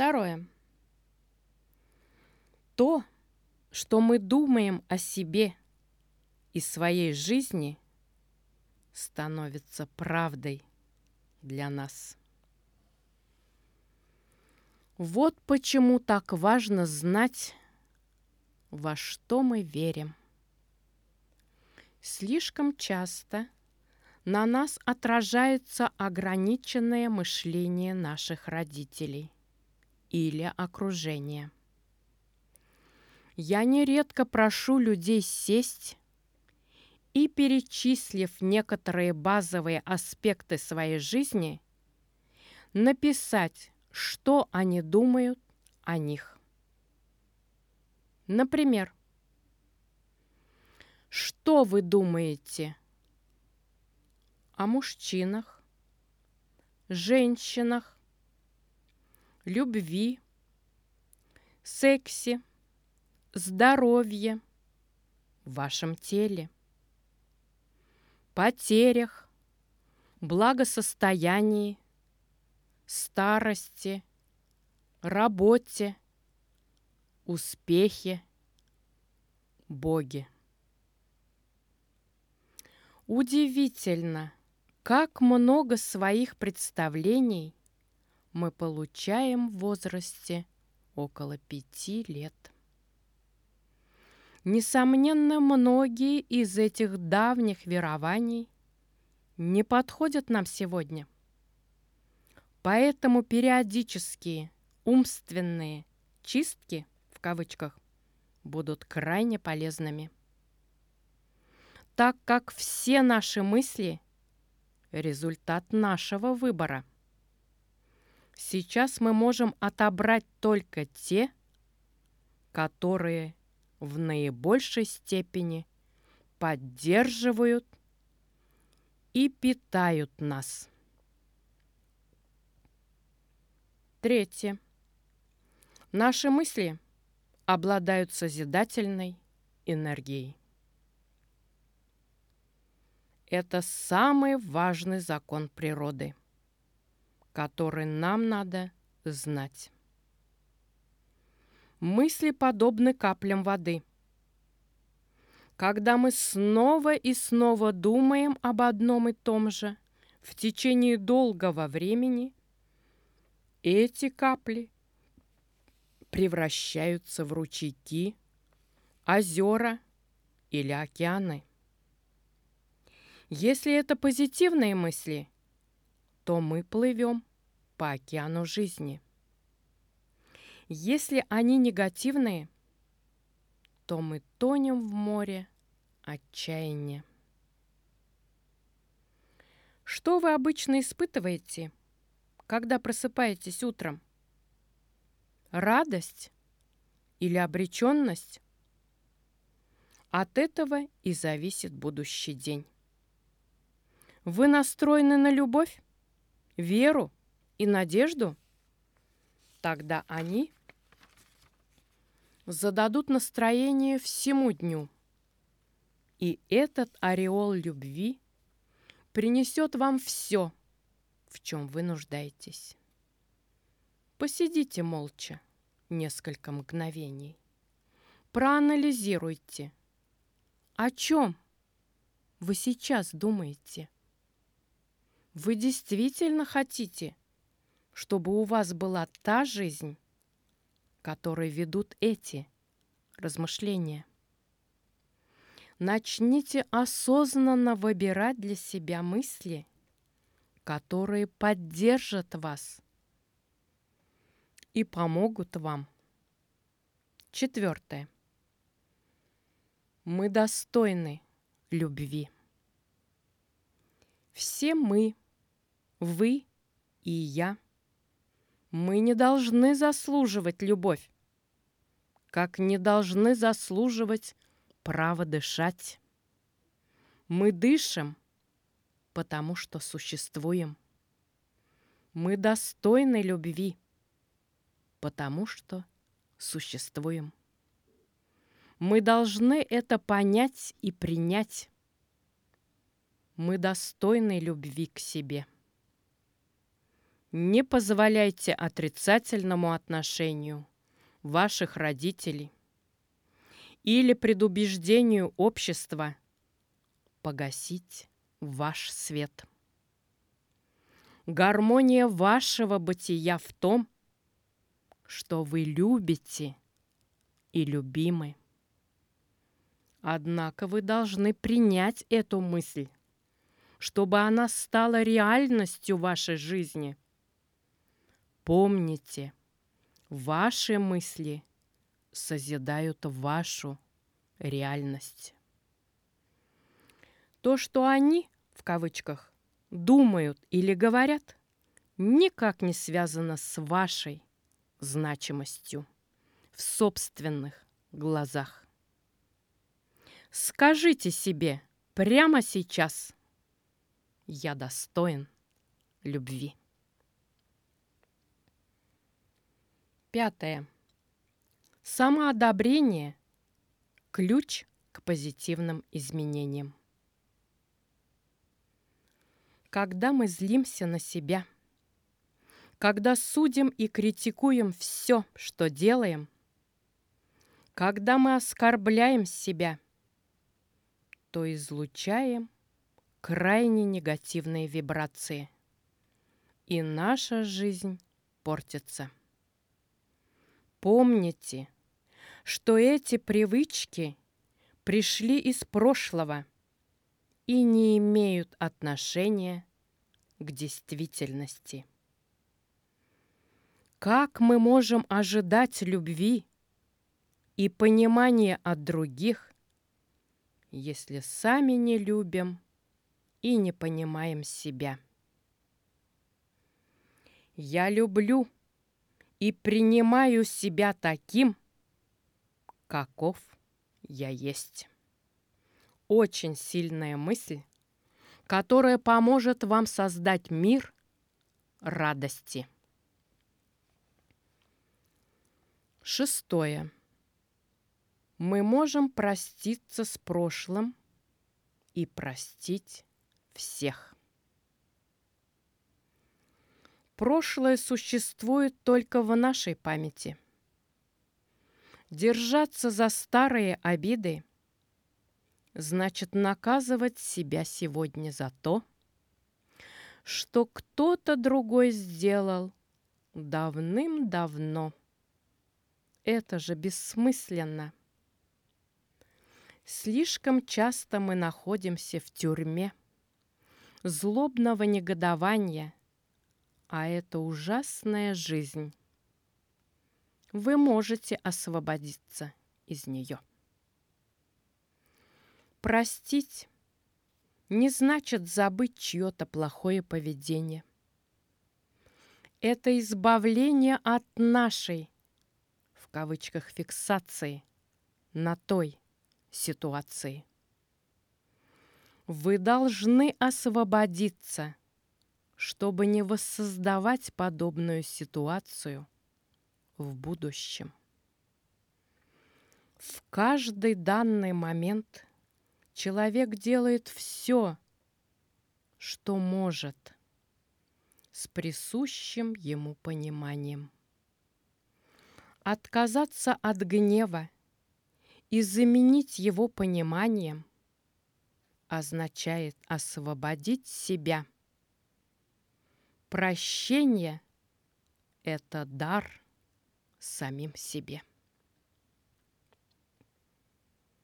Второе. То, что мы думаем о себе и своей жизни, становится правдой для нас. Вот почему так важно знать, во что мы верим. Слишком часто на нас отражается ограниченное мышление наших родителей или окружения. Я нередко прошу людей сесть и, перечислив некоторые базовые аспекты своей жизни, написать, что они думают о них. Например, что вы думаете о мужчинах, женщинах, любви, сексе, здоровье, вашем теле, потерях, благосостоянии, старости, работе, успехе, Боге. Удивительно, как много своих представлений мы получаем в возрасте около пяти лет. Несомненно, многие из этих давних верований не подходят нам сегодня. Поэтому периодические умственные «чистки» в кавычках будут крайне полезными. Так как все наши мысли – результат нашего выбора. Сейчас мы можем отобрать только те, которые в наибольшей степени поддерживают и питают нас. Третье. Наши мысли обладают созидательной энергией. Это самый важный закон природы, который нам надо знать. Мысли подобны каплям воды. Когда мы снова и снова думаем об одном и том же в течение долгого времени, эти капли превращаются в ручейки, озера или океаны. Если это позитивные мысли, то мы плывем по океану жизни – если они негативные, то мы тонем в море отчаяния. Что вы обычно испытываете, когда просыпаетесь утром? Радость или обреченность? От этого и зависит будущий день. Вы настроены на любовь, веру и надежду? Тогда они зададут настроение всему дню. И этот ореол любви принесет вам все, в чем вы нуждаетесь. Посидите молча несколько мгновений. Проанализируйте, о чем вы сейчас думаете. Вы действительно хотите, чтобы у вас была та жизнь, которые ведут эти размышления. Начните осознанно выбирать для себя мысли, которые поддержат вас и помогут вам. Четвертое. Мы достойны любви. Все мы, вы и я – мы не должны заслуживать любовь, как не должны заслуживать право дышать. Мы дышим, потому что существуем. Мы достойны любви, потому что существуем. Мы должны это понять и принять. Мы достойны любви к себе. Не позволяйте отрицательному отношению ваших родителей или предубеждению общества погасить ваш свет. Гармония вашего бытия в том, что вы любите и любимы. Однако вы должны принять эту мысль, чтобы она стала реальностью вашей жизни. Помните, ваши мысли созидают вашу реальность. То, что они, в кавычках, думают или говорят, никак не связано с вашей значимостью в собственных глазах. Скажите себе прямо сейчас, я достоин любви. Пятое. Самоодобрение – ключ к позитивным изменениям. Когда мы злимся на себя, когда судим и критикуем все, что делаем, когда мы оскорбляем себя, то излучаем крайне негативные вибрации, и наша жизнь портится. Помните, что эти привычки пришли из прошлого и не имеют отношения к действительности. Как мы можем ожидать любви и понимания от других, если сами не любим и не понимаем себя? Я люблю и принимаю себя таким, каков я есть. Очень сильная мысль, которая поможет вам создать мир радости. Шестое. Мы можем проститься с прошлым и простить всех. Прошлое существует только в нашей памяти. Держаться за старые обиды значит наказывать себя сегодня за то, что кто-то другой сделал давным-давно. Это же бессмысленно. Слишком часто мы находимся в тюрьме злобного негодования – а это ужасная жизнь. Вы можете освободиться из нее. Простить не значит забыть чье-то плохое поведение. Это избавление от нашей, в кавычках, фиксации на той ситуации. Вы должны освободиться – чтобы не воссоздавать подобную ситуацию в будущем. В каждый данный момент человек делает все, что может, с присущим ему пониманием. Отказаться от гнева и заменить его пониманием означает освободить себя – Прощение — это дар самим себе.